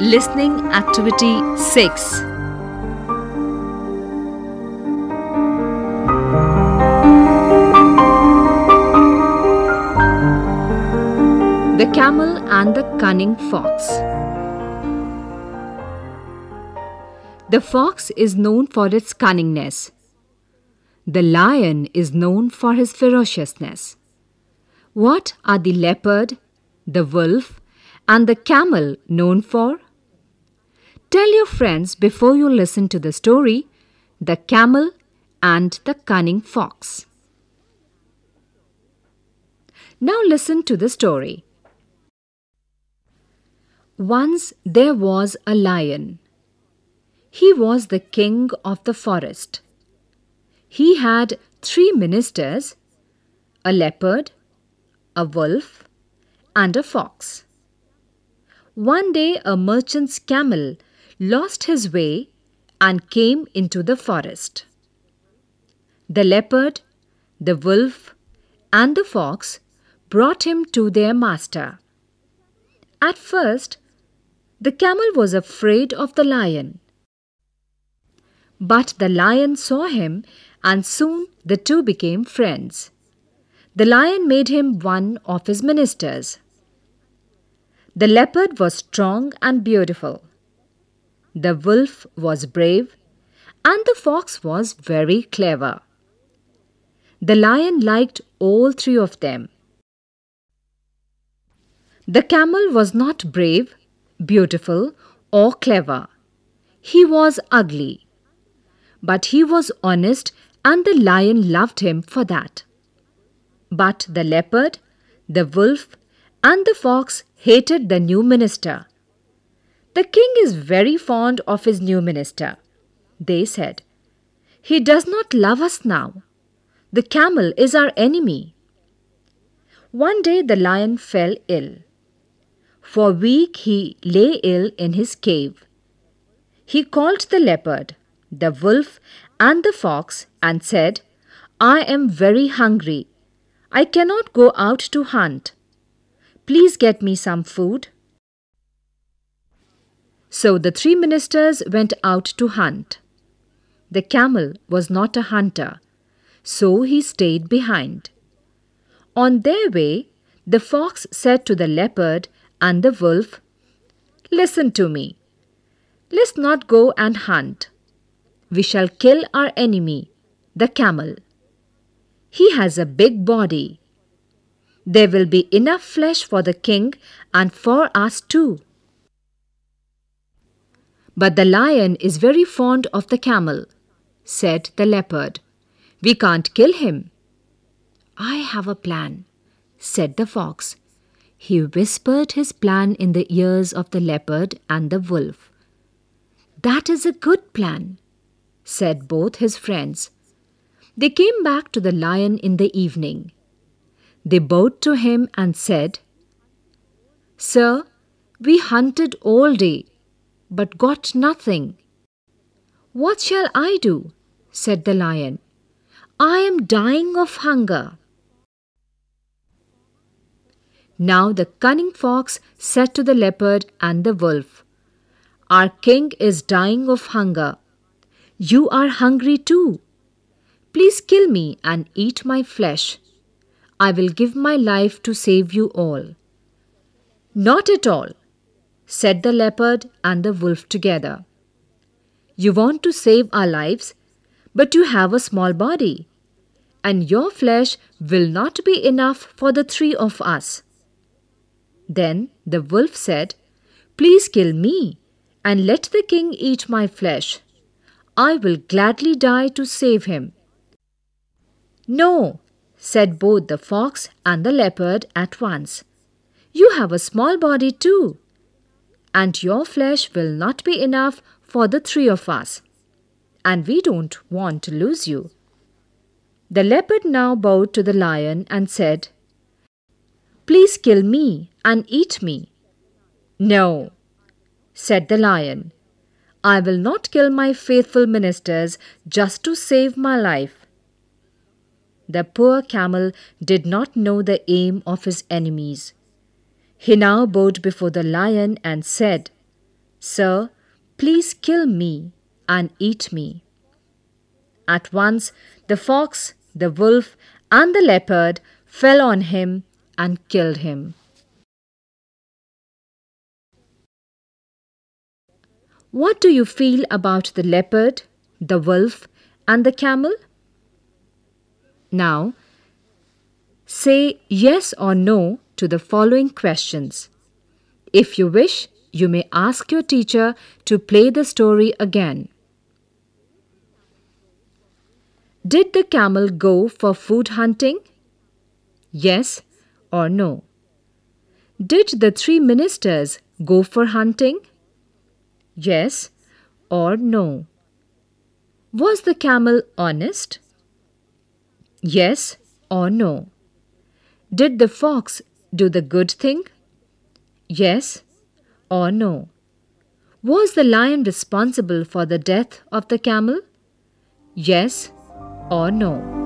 Listening Activity 6 The Camel and the Cunning Fox The fox is known for its cunningness. The lion is known for his ferociousness. What are the leopard, the wolf, and the camel known for? Tell your friends before you listen to the story The Camel and the Cunning Fox. Now listen to the story. Once there was a lion. He was the king of the forest. He had three ministers a leopard, a wolf, and a fox. One day a merchant's camel lost his way and came into the forest. The leopard, the wolf, and the fox brought him to their master. At first, the camel was afraid of the lion. But the lion saw him, and soon the two became friends. The lion made him one of his ministers. The leopard was strong and beautiful. The wolf was brave, and the fox was very clever. The lion liked all three of them. The camel was not brave, beautiful, or clever. He was ugly. But he was honest, and the lion loved him for that. But the leopard, the wolf, and the fox hated the new minister. The king is very fond of his new minister, they said. He does not love us now. The camel is our enemy. One day the lion fell ill. For a week he lay ill in his cave. He called the leopard, the wolf, and the fox and said, I am very hungry. I cannot go out to hunt. Please get me some food. So the three ministers went out to hunt. The camel was not a hunter, so he stayed behind. On their way, the fox said to the leopard and the wolf, Listen to me. Let's not go and hunt. We shall kill our enemy, the camel. He has a big body. There will be enough flesh for the king and for us too. But the lion is very fond of the camel, said the leopard. We can't kill him. I have a plan, said the fox. He whispered his plan in the ears of the leopard and the wolf. That is a good plan, said both his friends. They came back to the lion in the evening. They bowed to him and said, Sir, we hunted all day, but got nothing. What shall I do? said the lion. I am dying of hunger. Now the cunning fox said to the leopard and the wolf, Our king is dying of hunger. You are hungry too. Please kill me and eat my flesh. I will give my life to save you all. Not at all, said the leopard and the wolf together. You want to save our lives, but you have a small body, and your flesh will not be enough for the three of us. Then the wolf said, Please kill me, and let the king eat my flesh. I will gladly die to save him. No, said both the fox and the leopard at once. You have a small body too, and your flesh will not be enough for the three of us, and we don't want to lose you. The leopard now bowed to the lion and said, Please kill me and eat me. No, said the lion. I will not kill my faithful ministers just to save my life. The poor camel did not know the aim of his enemies. He now bowed before the lion and said, Sir, please kill me and eat me. At once the fox, the wolf, and the leopard fell on him and killed him. What do you feel about the leopard, the wolf, and the camel? Now, say yes or no to the following questions. If you wish, you may ask your teacher to play the story again. Did the camel go for food hunting? Yes or no? Did the three ministers go for hunting? Yes or no? Was the camel honest? Yes or no? Did the fox do the good thing? Yes or no? Was the lion responsible for the death of the camel? Yes or no?